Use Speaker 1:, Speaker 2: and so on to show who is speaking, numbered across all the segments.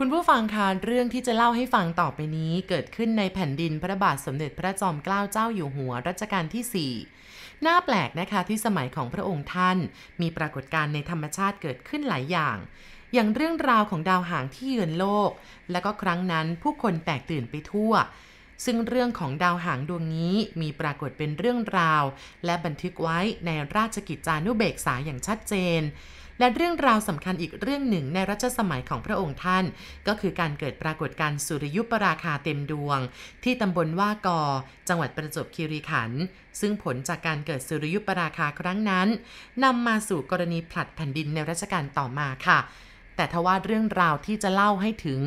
Speaker 1: คุณผู้ฟังคะเรื่องที่จะเล่าให้ฟังต่อไปนี้ เกิดขึ้นในแผ่นดินพระบาทสมเด็จพระจอมเกล้าเจ้าอยู่หัวรัชกาลที่ 4 น่าแปลกนะคะที่สมัยของพระองค์ท่าน มีปรากฏการณ์ในธรรมชาติเกิดขึ้นหลายอย่าง อย่างเรื่องราวของดาวหางที่เยือนโลก และก็ครั้งนั้นผู้คนแตกตื่นไปทั่ว ซึ่งเรื่องของดาวหางดวงนี้มีปรากฏเป็นเรื่องราว และบันทึกไว้ในราชกิจจานุเบกษาอย่างชัดเจน และเรื่องราวสำคัญอีกเรื่องหนึ่งในรัชสมัยของพระองค์ท่าน ก็คือการเกิดปรากฏการณ์สุริยุปราคาเต็มดวง ที่ตำบลว่ากอ จังหวัดประจวบคีรีขันธ์ซึ่งผลจากการเกิดสุริยุปราคาครั้งนั้นนำมาสู่กรณีผลัดแผ่นดินในรัชกาลต่อมาค่ะแต่ทว่าเรื่องราวที่จะเล่าให้ถึง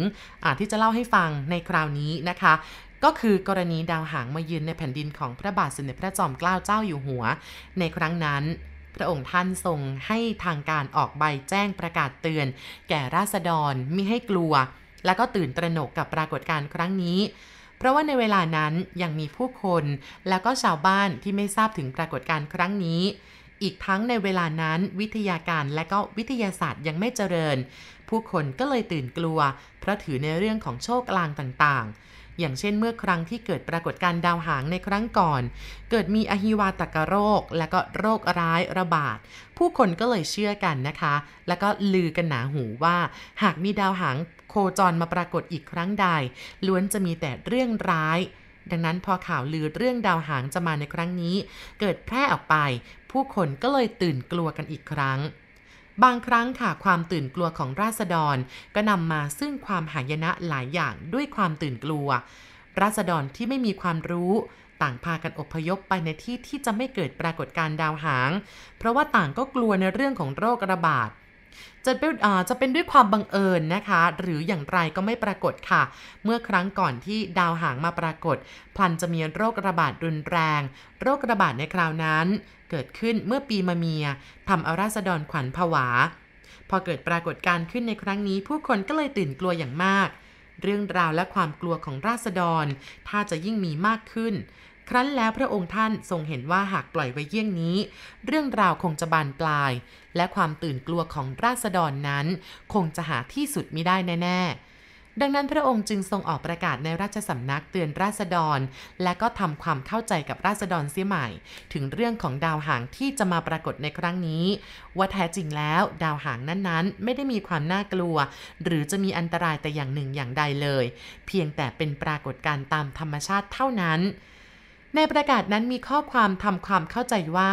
Speaker 1: ที่จะเล่าให้ฟังในคราวนี้นะคะ ก็คือกรณีดาวหางมายืนในแผ่นดินของพระบาทสมเด็จพระจอมเกล้าเจ้าอยู่หัว ในครั้งนั้น พระองค์ท่านทรงให้ทางการออกใบแจ้งประกาศเตือน แก่ราษฎรมิให้กลัว และก็ตื่นตระหนกกับปรากฏการณ์ครั้งนี้ เพราะว่าในเวลานั้นยังมีผู้คนแล้วก็ชาวบ้านที่ไม่ทราบถึงปรากฏการณ์ครั้งนี้อีกทั้งในเวลานั้นวิทยาการและก็วิทยาศาสตร์ยังไม่เจริญ ผู้คนก็เลยตื่นกลัว เพราะถือในเรื่องของโชคลางต่างๆ อย่างเช่นเมื่อครั้งที่เกิดปรากฏการดาวหางในครั้งก่อน เกิดมีอหิวาตกโรค และก็โรคร้ายระบาด ผู้คนก็เลยเชื่อกันนะคะ แล้วก็ลือกันหนาหูว่า หากมีดาวหางโคจรมาปรากฏอีกครั้งใด ล้วนจะมีแต่เรื่องร้ายดังนั้นพอข่าวลือเรื่องดาวหางจะมาในครั้งนี้ เกิดแพร่ออกไป ผู้คนก็เลยตื่นกลัวกันอีกครั้ง บางครั้งค่ะความตื่นกลัวของราษฎร ก็นำมาซึ่งความหายนะหลายอย่างด้วยความตื่นกลัว ราษฎรที่ไม่มีความรู้ต่างพากันอพยพไปในที่ที่จะไม่เกิดปรากฏการดาวหาง เพราะว่าต่างก็กลัวในเรื่องของโรคระบาด จะเป็นจะเป็นด้วยความบังเอิญนะคะ หรืออย่างไรก็ไม่ปรากฏค่ะ เมื่อครั้งก่อนที่ดาวหางมาปรากฏ พลันจะมีโรคระบาดรุนแรง โรคระบาดในคราวนั้น เกิดขึ้นเมื่อปีมะเมียทำเอาราษฎรขวัญผวา พอเกิดปรากฏการณ์ขึ้นในครั้งนี้ ผู้คนก็เลยตื่นกลัวอย่างมาก เรื่องราวและความกลัวของราษฎร ถ้าจะยิ่งมีมากขึ้น ครั้นแล้วพระองค์ท่านทรงเห็นว่าหากปล่อยไว้เยี่ยงนี้ เรื่องราวคงจะบานปลาย และความตื่นกลัวของราษฎรนั้น คงจะหาที่สุดมิได้แน่ๆ ดังนั้นพระองค์จึงทรงออกประกาศในราชสำนักเตือนราษฎร และก็ทำความเข้าใจกับราษฎรเสียใหม่ ถึงเรื่องของดาวหางที่จะมาปรากฏในครั้งนี้ ว่าแท้จริงแล้วดาวหางนั้นๆ ไม่ได้มีความน่ากลัว หรือจะมีอันตรายแต่อย่างหนึ่งอย่างใดเลย เพียงแต่เป็นปรากฏการณ์ตามธรรมชาติเท่านั้น ในประกาศนั้นมีข้อความทำความเข้าใจว่า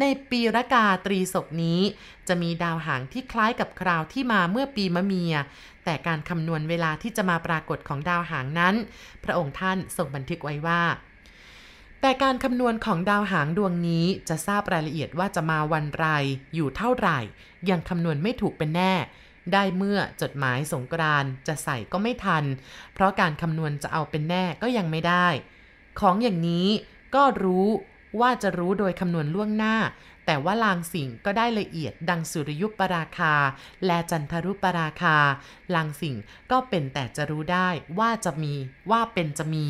Speaker 1: ในปีรากาตรีศกนี้ จะมีดาวหางที่คล้ายกับคราวที่มาเมื่อปีมะเมีย แต่การคำนวณเวลาที่จะมาปรากฏของดาวหางนั้น พระองค์ท่านทรงบันทึกไว้ว่าแต่การคำนวณของดาวหางดวงนี้จะทราบรายละเอียดว่าจะมาวันไร อยู่เท่าไหร่ ยังคำนวณไม่ถูกเป็นแน่ ได้เมื่อจดหมายสงกรานจะใส่ก็ไม่ทัน เพราะการคำนวณจะเอาเป็นแน่ก็ยังไม่ได้ ของอย่างนี้ก็รู้ว่าจะรู้โดยคำนวณล่วงหน้า แต่ว่าลางสิ่งก็ได้ละเอียดดังสุริยุปราคา และจันทรุปราคา ลางสิ่งก็เป็นแต่จะรู้ได้ว่าจะมีว่าเป็นจะมี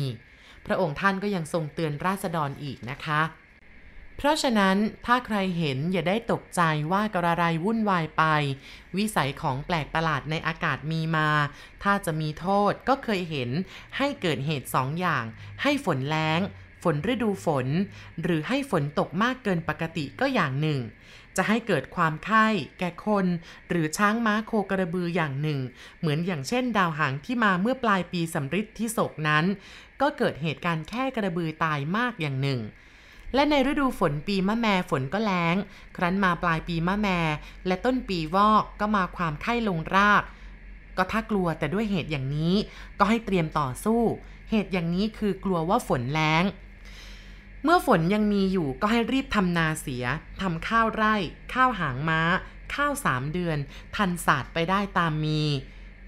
Speaker 1: พระองค์ท่านก็ยังทรงเตือนราษฎรอีกนะคะ เพราะฉะนั้นถ้าใครเห็นอย่าได้ตกใจว่ากระไรวุ่นวายไป วิสัยของแปลกประหลาดในอากาศมีมา ถ้าจะมีโทษก็เคยเห็นให้เกิดเหตุสองอย่าง ให้ฝนแล้งฝนฤดูฝน หรือให้ฝนตกมากเกินปกติก็อย่างหนึ่ง จะให้เกิดความไข้แก่คน หรือช้างม้าโคกระบืออย่างหนึ่ง เหมือนอย่างเช่น ดาวหางที่มาเมื่อปลายปีสำริดที่ศกนั้น ก็เกิดเหตุการณ์แค่กระบือตายมากอย่างหนึ่ง และในฤดูฝนปีมะแม่ฝนก็แล้ง ครั้นมาปลายปีมะแม่และต้นปีวอกก็มาความไข้ลงราก ก็ถ้ากลัวแต่ด้วยเหตุอย่างนี้ก็ให้เตรียมต่อสู้ เหตุอย่างนี้คือกลัวว่าฝนแล้ง เมื่อฝนยังมีอยู่ก็ให้รีบทำนาเสียทำข้าวไร่ ข้าวหางม้า ข้าวสามเดือน ทันศาสตร์ไปได้ตามมี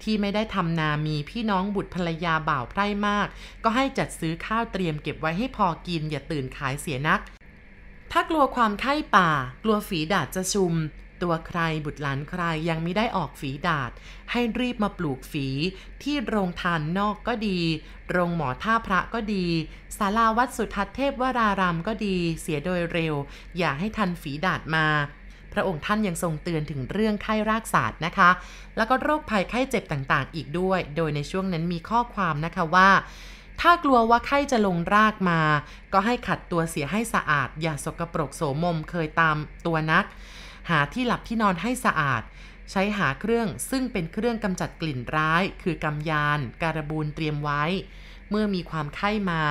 Speaker 1: ที่ไม่ได้ทำนามีพี่น้องบุตรภรรยาบ่าวไพร่มาก ก็ให้จัดซื้อข้าวเตรียมเก็บไว้ให้พอกิน อย่าตื่นขายเสียนัก ถ้ากลัวความไข้ป่า กลัวฝีดาดจะชุม ตัวใครบุตรหลานใครยังไม่ได้ออกฝีดาด ให้รีบมาปลูกฝี ที่โรงทานนอกก็ดี โรงหมอท่าพระก็ดีศาลาวัดสุทัศเทพวรารามก็ดี เสียโดยเร็ว อย่าให้ทันฝีดาดมา ระองค์ท่านยังทรงเตือนถึงเรื่องไข้รากศาสตร์นะคะ แล้วก็โรคภัยไข้เจ็บต่างๆ อีกด้วย โดยในช่วงนั้นมีข้อความนะคะว่า ถ้ากลัวว่าไข้จะลงรากมา ก็ให้ขัดตัวเสียให้สะอาด อย่าสกปรกโสมมเคยตามตัวนัก หาที่หลับที่นอนให้สะอาดใช้หาเครื่องซึ่งเป็นเครื่องกำจัดกลิ่นร้าย คือกำยาน การบูนเตรียมไว้ เมื่อมีความไข้มา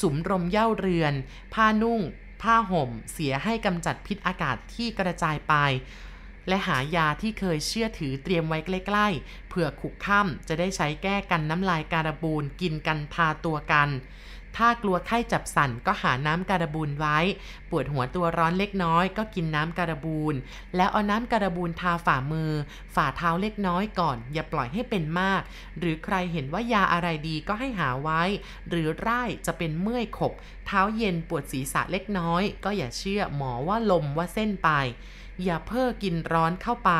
Speaker 1: สุมรมเย่าเรือน ผ้านุ่ง ผ้าห่ม เสียให้กำจัดพิษอากาศที่กระจายไป และหายาที่เคยเชื่อถือเตรียมไว้ใกล้ๆเผื่อขุกค่ำจะได้ใช้แก้กันน้ำลายการบูนกินกันพาตัวกัน ถ้ากลัวไข้จับสั่นก็หาน้ำการบูนไว้ ปวดหัวตัวร้อนเล็กน้อยก็กินน้ำการบูนแล้วเอาน้ำการบูนทาฝ่ามือ ฝ่าเท้าเล็กน้อยก่อน อย่าปล่อยให้เป็นมาก หรือใครเห็นว่ายาอะไรดีก็ให้หาไว้ หรือร่ายจะเป็นเมื่อยขบ เท้าเย็นปวดศีรษะเล็กน้อย ก็อย่าเชื่อหมอว่าลมว่าเส้นไป อย่าเพ้อกินร้อนเข้าไป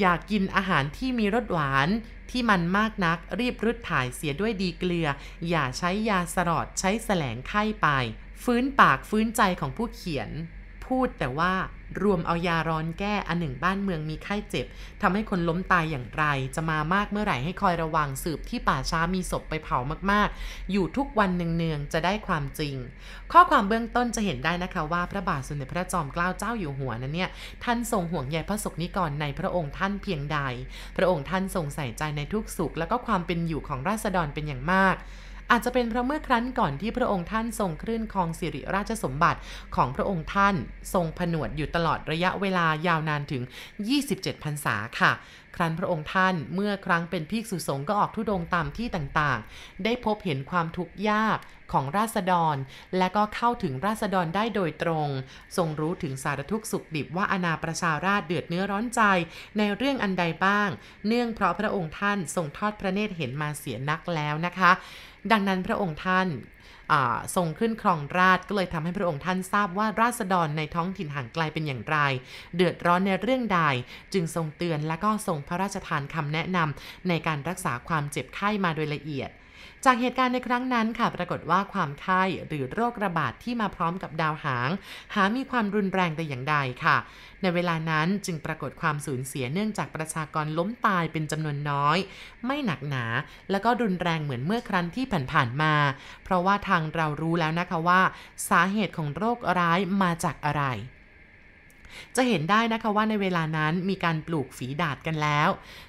Speaker 1: อย่ากกินอาหารที่มีรสหวานที่มันมากนักรีบรุดถ่ายเสียด้วยดีเกลือ อย่าใช้ยาสลอดใช้แสลงไข้ไป ฟื้นปากฟื้นใจของผู้เขียน พูดแต่ว่ารวมเอายาร้อนแก้อันหนึ่งบ้านเมืองมีไข้เจ็บทำให้คนล้มตายอย่างไร จะมามากเมื่อไหร่ให้คอยระวังสืบที่ป่าช้ามีศพไปเผามากๆ อยู่ทุกวันเนืองๆจะได้ความจริง ข้อความเบื้องต้นจะเห็นได้นะคะว่าพระบาทสมเด็จพระจอมเกล้าเจ้าอยู่หัวนั้นเนี่ยท่านทรงห่วงใยพระสกนิกรในพระองค์ท่านเพียงใด พระองค์ท่านทรงใส่ใจในทุกสุข และก็ความเป็นอยู่ของราษฎรเป็นอย่างมาก อาจจะเป็นเพราะเมื่อครั้นก่อนที่พระองค์ท่านทรงคลื่นครองสิริราชสมบัติของพระองค์ท่าน ทรงผนวดอยู่ตลอดระยะเวลายาวนานถึง 27พรรษาค่ะ ครั้นพระองค์ท่านเมื่อครั้งเป็นภิกษุสงฆ์ก็ออกทุดงตามที่ต่างๆ ได้พบเห็นความทุกข์ยากของราษฎร และก็เข้าถึงราษฎรได้โดยตรง ทรงรู้ถึงสารทุกข์สุขดิบว่าอาณาประชาราชเดือดเนื้อร้อนใจ ในเรื่องอันใดบ้าง เนื่องเพราะพระองค์ท่านทรงทอดพระเนตรเห็นมาเสียนักแล้วนะคะ ดังนั้นพระองค์ท่านทรงขึ้นครองราชก็เลยทำให้พระองค์ท่านทราบว่าราษฎรในท้องถิ่นห่างไกลเป็นอย่างไร เดือดร้อนในเรื่องใด จึงทรงเตือนและก็ทรงพระราชทานคำแนะนำในการรักษาความเจ็บไข้มาโดยละเอียด จากเหตุการณ์ในครั้งนั้นค่ะ ปรากฏว่าความไข้หรือโรคระบาดที่มาพร้อมกับดาวหาง หามีความรุนแรงแต่อย่างใดค่ะ ในเวลานั้นจึงปรากฏความสูญเสียเนื่องจากประชากรล้มตายเป็นจำนวนน้อย ไม่หนักหนา แล้วก็รุนแรงเหมือนเมื่อครั้นที่ผ่านๆมา เพราะว่าทางเรารู้แล้วนะคะว่า สาเหตุของโรคร้ายมาจากอะไร จะเห็นได้นะคะว่าในเวลานั้นมีการปลูกฝีดาดกันแล้ว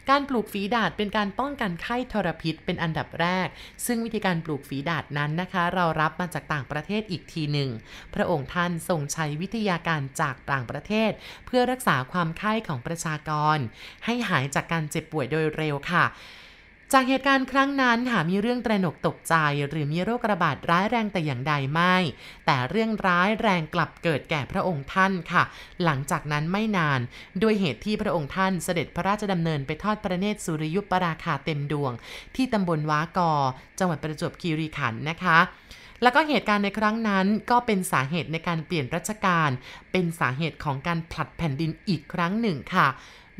Speaker 1: การปลูกฝีดาดเป็นการป้องกันไข้ทรพิษเป็นอันดับแรก ซึ่งวิธีการปลูกฝีดาดนั้นนะคะ เรารับมาจากต่างประเทศอีกทีหนึ่ง พระองค์ท่านทรงใช้วิทยาการจากต่างประเทศ เพื่อรักษาความไข้ของประชากร ให้หายจากการเจ็บป่วยโดยเร็วค่ะ จากเหตุการณ์ครั้งนั้นหามีเรื่องตระหนกตกใจหรือมีโรคระบาดร้ายแรงแต่อย่างใดไม่ แต่เรื่องร้ายแรงกลับเกิดแก่พระองค์ท่านค่ะ หลังจากนั้นไม่นาน ด้วยเหตุที่พระองค์ท่านเสด็จพระราชดำเนินไปทอดพระเนตรสุริยุปราคาเต็มดวง ที่ตำบลว้ากอ จังหวัดประจวบคีรีขันธ์นะคะแล้วก็เหตุการณ์ในครั้งนั้นก็เป็นสาเหตุในการเปลี่ยนรัชกาลเป็นสาเหตุของการผลัดแผ่นดินอีกครั้งหนึ่งค่ะ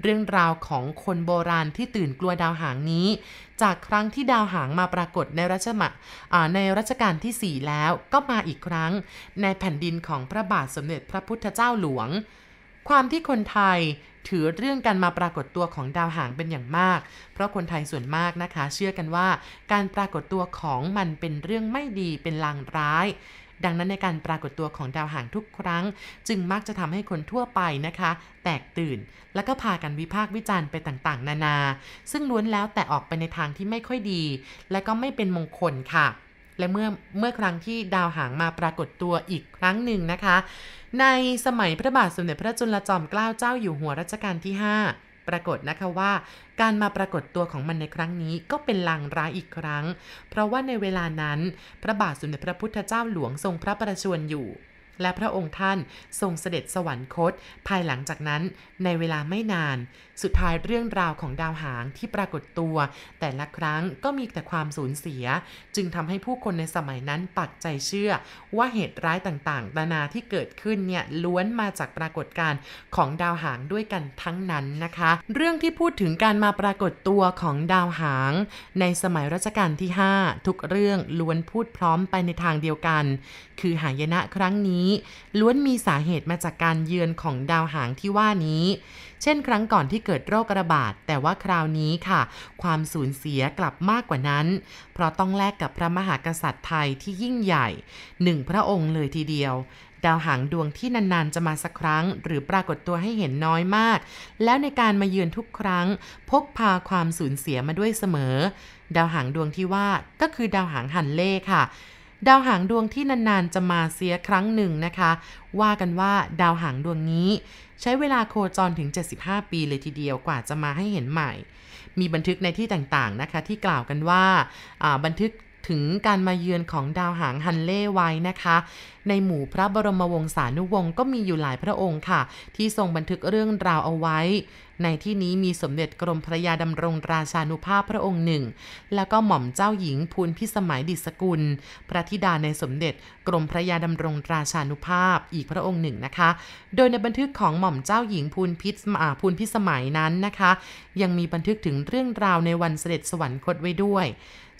Speaker 1: เรื่องราวของคนโบราณที่ตื่นกลัวดาวหางนี้ จากครั้งที่ดาวหางมาปรากฏในรัชมะในรัชกาลที่ 4 แล้วก็มาอีกครั้ง ในแผ่นดินของพระบาทสมเด็จพระพุทธเจ้าหลวง ความที่คนไทยถือเรื่องการมาปรากฏตัวของดาวหางเป็นอย่างมาก เพราะคนไทยส่วนมากนะคะ เชื่อกันว่า การปรากฏตัวของมันเป็นเรื่องไม่ดีเป็นลางร้าย ดังนั้นในการปรากฏตัวของดาวหางทุกครั้ง จึงมักจะทำให้คนทั่วไปนะคะ แตกตื่น แล้วก็พากันวิพากษ์วิจารณ์ไปต่างๆ นานา ซึ่งล้วนแล้วแต่ออกไปในทางที่ไม่ค่อยดี และก็ไม่เป็นมงคลค่ะและเมื่อเมื่อครั้งที่ดาวหางมาปรากฏตัวอีกครั้งหนึ่งนะคะ ในสมัยพระบาทสมเด็จพระจุลจอมเกล้าเจ้าอยู่หัวรัชกาลที่ 5 ปรากฏนะคะว่า การมาปรากฏตัวของมันในครั้งนี้ก็เป็นลางร้ายอีกครั้ง เพราะว่าในเวลานั้น พระบาทสมเด็จพระพุทธเจ้าหลวงทรงพระประชวรอยู่ และพระองค์ท่านทรงเสด็จสวรรคต ภายหลังจากนั้นในเวลาไม่นาน สุดท้ายเรื่องราวของดาวหางที่ปรากฏตัว แต่ละครั้งก็มีแต่ความสูญเสีย จึงทำให้ผู้คนในสมัยนั้นปักใจเชื่อ ว่าเหตุร้ายต่างๆนานาที่เกิดขึ้นเนี่ยล้วนมาจากปรากฏการณ์ของดาวหางด้วยกันทั้งนั้นนะคะ เรื่องที่พูดถึงการมาปรากฏตัวของดาวหาง ในสมัยรัชกาลที่ 5 ทุกเรื่องล้วนพูดพร้อมไปในทางเดียวกัน คือหายนะครั้งนี้นี้ ล้วนมีสาเหตุมาจากการเยือนของดาวหางที่ว่านี้ เช่นครั้งก่อนที่เกิดโรคระบาด แต่ว่าคราวนี้ค่ะ ความสูญเสียกลับมากกว่านั้น เพราะต้องแลกกับพระมหากษัตริย์ไทยที่ยิ่งใหญ่หนึ่งพระองค์เลยทีเดียวดาวหางดวงที่นานๆ จะมาสักครั้ง หรือปรากฏตัวให้เห็นน้อยมาก แล้วในการมาเยือนทุกครั้ง พกพาความสูญเสียมาด้วยเสมอ ดาวหางดวงที่ว่าก็คือดาวหางหันเล่ค่ะ ดาวหางดวงที่นานๆจะมาเสียครั้งหนึ่งนะคะ ว่ากันว่าดาวหางดวงนี้ ใช้เวลาโคจรถึง 75 ปีเลยทีเดียวกว่าจะมาให้เห็นใหม่ มีบันทึกในที่ต่างๆนะคะ ที่กล่าวกันว่าบันทึกถึงการมาเยือนของดาวหางฮันเล่ไว้นะคะ ในหมู่พระบรมวงศานุวงศ์ก็มีอยู่หลายพระองค์ค่ะ ที่ทรงบันทึกเรื่องราวเอาไว้ ในที่นี้มีสมเด็จกรมพระยาดำรงราชานุภาพพระองค์หนึ่ง แล้วก็หม่อมเจ้าหญิงภูลพิสมัยดิสกุล พระธิดาในสมเด็จกรมพระยาดำรงราชานุภาพอีกพระองค์หนึ่งนะคะ โดยในบันทึกของหม่อมเจ้าหญิงภูลพิสภูลพิสมัยนั้นนะคะ ยังมีบันทึกถึงเรื่องราวในวันเสด็จสวรรคตไว้ด้วย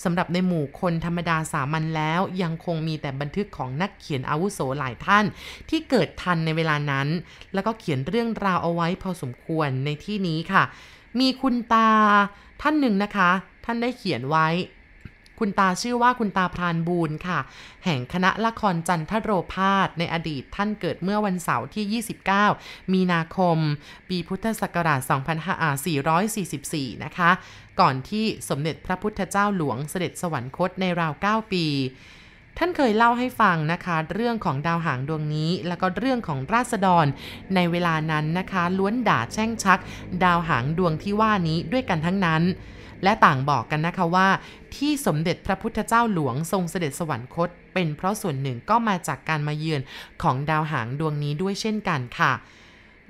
Speaker 1: สำหรับในหมู่คนธรรมดาสามัญแล้ว ยังคงมีแต่บันทึกของนักเขียนอาวุโสหลายท่าน ที่เกิดทันในเวลานั้น แล้วก็เขียนเรื่องราวเอาไว้พอสมควรในที่นี้ค่ะ มีคุณตาท่านหนึ่งนะคะ ท่านได้เขียนไว้ คุณตาชื่อว่าคุณตาพรานบูนค่ะ แห่งคณะละครจันทโรพาสในอดีตท่านเกิดเมื่อวันเสาร์ที่ 29 มีนาคม ปีพุทธศักราช 2444 นะคะ ก่อนที่สมเด็จพระพุทธเจ้าหลวงเสด็จสวรรคตในราว 9 ปี ท่านเคยเล่าให้ฟังนะคะ เรื่องของดาวหางดวงนี้ แล้วก็เรื่องของราษฎร ในเวลานั้นนะคะ ล้วนด่าแช่งชัก ดาวหางดวงที่ว่านี้ด้วยกันทั้งนั้น และต่างบอกกันนะคะว่า ที่สมเด็จพระพุทธเจ้าหลวงทรงเสด็จสวรรคต เป็นเพราะส่วนหนึ่งก็มาจากการมาเยือนของดาวหางดวงนี้ด้วยเช่นกันค่ะ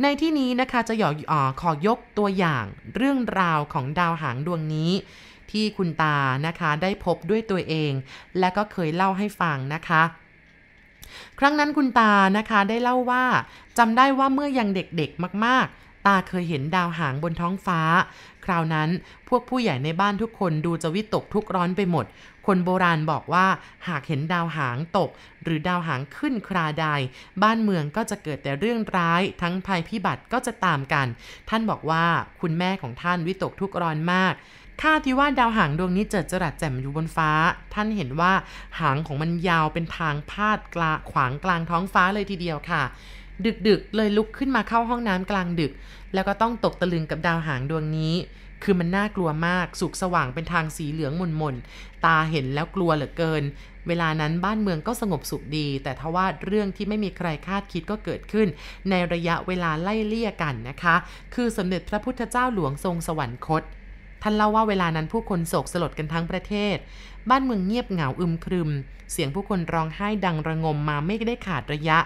Speaker 1: ในที่นี้นะคะจะหยออขอยกตัวอย่างเรื่องราวของดาวหางดวงนี้ ที่คุณตานะคะได้พบด้วยตัวเอง และก็เคยเล่าให้ฟังนะคะครั้งนั้นคุณตานะคะได้เล่าว่าจำได้ว่าเมื่อยังเด็กๆมากๆ ตาเคยเห็นดาวหางบนท้องฟ้า คราวนั้นพวกผู้ใหญ่ในบ้านทุกคนดูจะวิตกทุกร้อนไปหมด คนโบราณบอกว่าหากเห็นดาวหางตก หรือดาวหางขึ้นคราใดบ้านเมืองก็จะเกิดแต่เรื่องร้าย ทั้งภัยพิบัติก็จะตามกัน ท่านบอกว่าคุณแม่ของท่านวิตกทุกร้อนมาก ค่าที่ว่าดาวหางดวงนี้เจิดจรัสแจ่มอยู่บนฟ้า ท่านเห็นว่าหางของมันยาวเป็นทางพาดกลาขวางกลางท้องฟ้าเลยทีเดียวค่ะ ดึกๆ เลยลุกขึ้นมาเข้าห้องน้ำกลางดึก แล้วก็ต้องตกตะลึงกับดาวหางดวงนี้ คือมันน่ากลัวมากสุกสว่างเป็นทางสีเหลืองมนๆ ตาเห็นแล้วกลัวเหลือเกิน เวลานั้นบ้านเมืองก็สงบสุขดี แต่ทว่าเรื่องที่ไม่มีใครคาดคิดก็เกิดขึ้น ในระยะเวลาไล่เลี่ยกันนะคะ คือสมเด็จพระพุทธเจ้าหลวงทรงสวรรคต ท่านเล่าว่าเวลานั้นผู้คนโศกสลดกันทั้งประเทศ บ้านเมืองเงียบเหงาอึมครึม เสียงผู้คนร้องไห้ดังระงมมาไม่ได้ขาดระยะ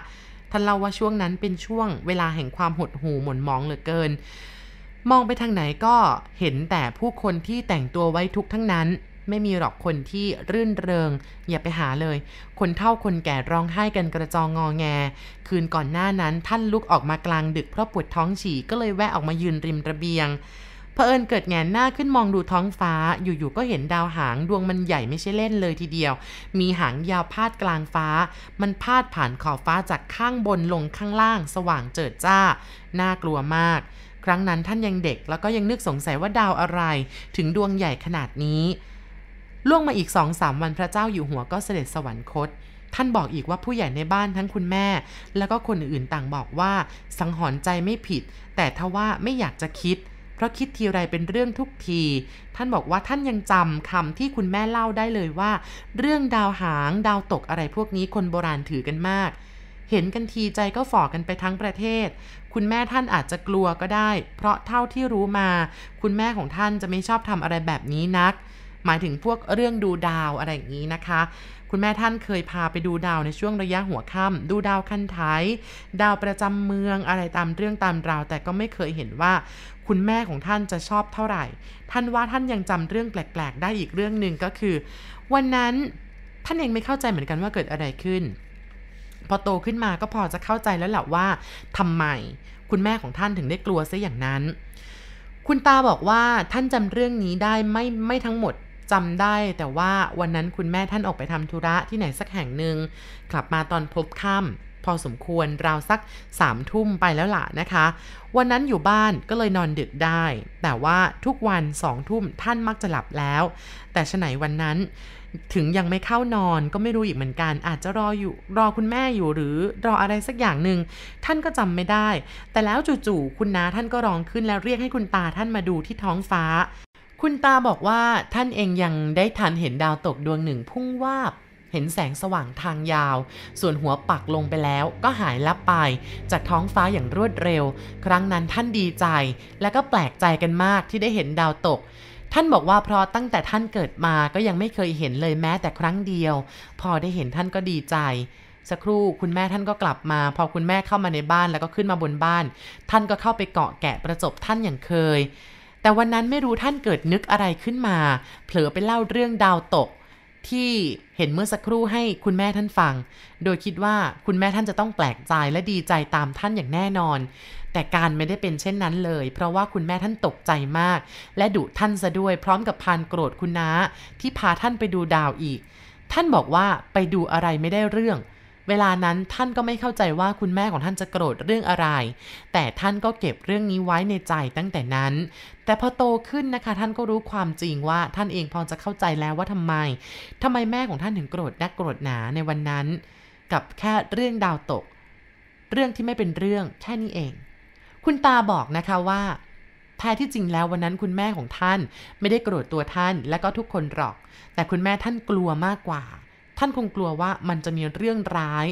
Speaker 1: ท่านเล่าว่าช่วงนั้นเป็นช่วงเวลาแห่งความหดหู่หม่นมองเหลือเกิน มองไปทางไหนก็เห็นแต่ผู้คนที่แต่งตัวไว้ทุกทั้งนั้นไม่มีหรอกคนที่รื่นเริง อย่าไปหาเลย คนเท่าคนแก่ร้องไห้กันกระจองงอแง คืนก่อนหน้านั้นท่านลุกออกมากลางดึกเพราะปวดท้องฉี่ก็เลยแวะออกมายืนริมระเบียง เอิญเกิดแงนหน้าขึ้นมองดูท้องฟ้า อยู่ๆก็เห็นดาวหางดวงมันใหญ่ไม่ใช่เล่นเลยทีเดียว มีหางยาวพาดกลางฟ้า มันพาดผ่านขอบฟ้าจากข้างบนลงข้างล่าง สว่างเจิดจ้า น่ากลัวมาก ครั้งนั้นท่านยังเด็กแล้วก็ยังนึกสงสัยว่าดาวอะไร ถึงดวงใหญ่ขนาดนี้ ล่วงมาอีกสองสามวันพระเจ้าอยู่หัวก็เสด็จสวรรคตท่านบอกอีกว่าผู้ใหญ่ในบ้านทั้งคุณแม่ แล้วก็คนอื่นต่างบอกว่า สังหรณ์ใจไม่ผิด แต่ทว่าไม่อยากจะคิด เพราะคิดทีไรเป็นเรื่องทุกที ท่านบอกว่าท่านยังจำคำที่คุณแม่เล่าได้เลยว่า เรื่องดาวหางดาวตกอะไรพวกนี้คนโบราณถือกันมาก เห็นกันทีใจก็ฝ่อกันไปทั้งประเทศ คุณแม่ท่านอาจจะกลัวก็ได้ เพราะเท่าที่รู้มา คุณแม่ของท่านจะไม่ชอบทำอะไรแบบนี้นัก หมายถึงพวกเรื่องดูดาวอะไรอย่างนี้นะคะคุณแม่ท่านเคยพาไปดูดาวในช่วงระยะหัวค่ำดูดาวคันไทยดาวประจำเมืองอะไรตามเรื่องตามราว แต่ก็ไม่เคยเห็นว่า คุณแม่ของท่านจะชอบเท่าไหร่ ท่านว่าท่านยังจำเรื่องแปลกๆ ได้อีกเรื่องหนึ่งก็คือ วันนั้นท่านเองไม่เข้าใจเหมือนกันว่าเกิดอะไรขึ้น พอโตขึ้นมาก็พอจะเข้าใจแล้วแหละว่าทำไมคุณแม่ของท่านถึงได้กลัวซะอย่างนั้น คุณตาบอกว่าท่านจำเรื่องนี้ได้ไม่ไม่ทั้งหมดจำได้แต่ว่าวันนั้นคุณแม่ท่านออกไปทำธุระที่ไหนสักแห่งหนึ่งกลับมาตอนพบค่ำ พอสมควรราวสักสามทุ่มไปแล้วล่ะนะคะ วันนั้นอยู่บ้านก็เลยนอนดึกได้ แต่ว่าทุกวันสองทุ่มท่านมักจะหลับแล้ว แต่ฉไหนวันนั้นถึงยังไม่เข้านอนก็ไม่รู้อีกเหมือนกัน อาจจะรออยู่รอคุณแม่อยู่หรือรออะไรสักอย่างหนึ่งท่านก็จำไม่ได้ แต่แล้วจู่ๆคุณน้าท่านก็ร้องขึ้นแล้วเรียกให้คุณตาท่านมาดูที่ท้องฟ้า คุณตาบอกว่าท่านเองยังได้ทันเห็นดาวตกดวงหนึ่งพุ่งวาบ เห็นแสงสว่างทางยาว ส่วนหัวปักลงไปแล้วก็หายลับไป จากท้องฟ้าอย่างรวดเร็ว ครั้งนั้นท่านดีใจ และก็แปลกใจกันมากที่ได้เห็นดาวตก ท่านบอกว่าเพราะตั้งแต่ท่านเกิดมาก็ยังไม่เคยเห็นเลยแม้แต่ครั้งเดียว พอได้เห็นท่านก็ดีใจสักครู่คุณแม่ท่านก็กลับมา พอคุณแม่เข้ามาในบ้านแล้วก็ขึ้นมาบนบ้าน ท่านก็เข้าไปเกาะแกะประจบท่านอย่างเคย แต่วันนั้นไม่รู้ท่านเกิดนึกอะไรขึ้นมา เผลอไปเล่าเรื่องดาวตก ที่เห็นเมื่อสักครู่ให้คุณแม่ท่านฟัง โดยคิดว่าคุณแม่ท่านจะต้องแปลกใจและดีใจตามท่านอย่างแน่นอน แต่การไม่ได้เป็นเช่นนั้นเลย เพราะว่าคุณแม่ท่านตกใจมาก และดุท่านซะด้วยพร้อมกับพานโกรธคุณน้าที่พาท่านไปดูดาวอีก ท่านบอกว่าไปดูอะไรไม่ได้เรื่อง เวลานั้นท่านก็ไม่เข้าใจว่าคุณแม่ของท่านจะโกรธเรื่องอะไร แต่ท่านก็เก็บเรื่องนี้ไว้ในใจตั้งแต่นั้น แต่พอโตขึ้นนะคะ ท่านก็รู้ความจริงว่าท่านเองพอจะเข้าใจแล้วว่าทำไมทำไมแม่ของท่านถึงโกรธนักโกรธหนาในวันนั้น กับแค่เรื่องดาวตก เรื่องที่ไม่เป็นเรื่องแค่นี้เอง คุณตาบอกนะคะว่าแท้ที่จริงแล้ววันนั้นคุณแม่ของท่าน ไม่ได้โกรธตัวท่านและก็ทุกคนหรอก แต่คุณแม่ท่านกลัวมากกว่า ท่านคงกลัวว่ามันจะมีเรื่องร้าย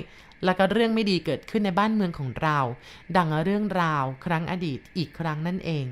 Speaker 1: และก็เรื่องไม่ดีเกิดขึ้นในบ้านเมืองของเรา ดังเรื่องราวครั้งอดีตอีกครั้งนั่นเอง